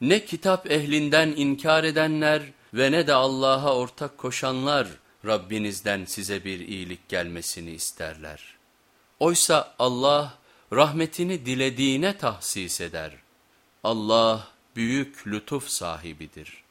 Ne kitap ehlinden inkar edenler ve ne de Allah'a ortak koşanlar Rabbinizden size bir iyilik gelmesini isterler. Oysa Allah rahmetini dilediğine tahsis eder. Allah büyük lütuf sahibidir.''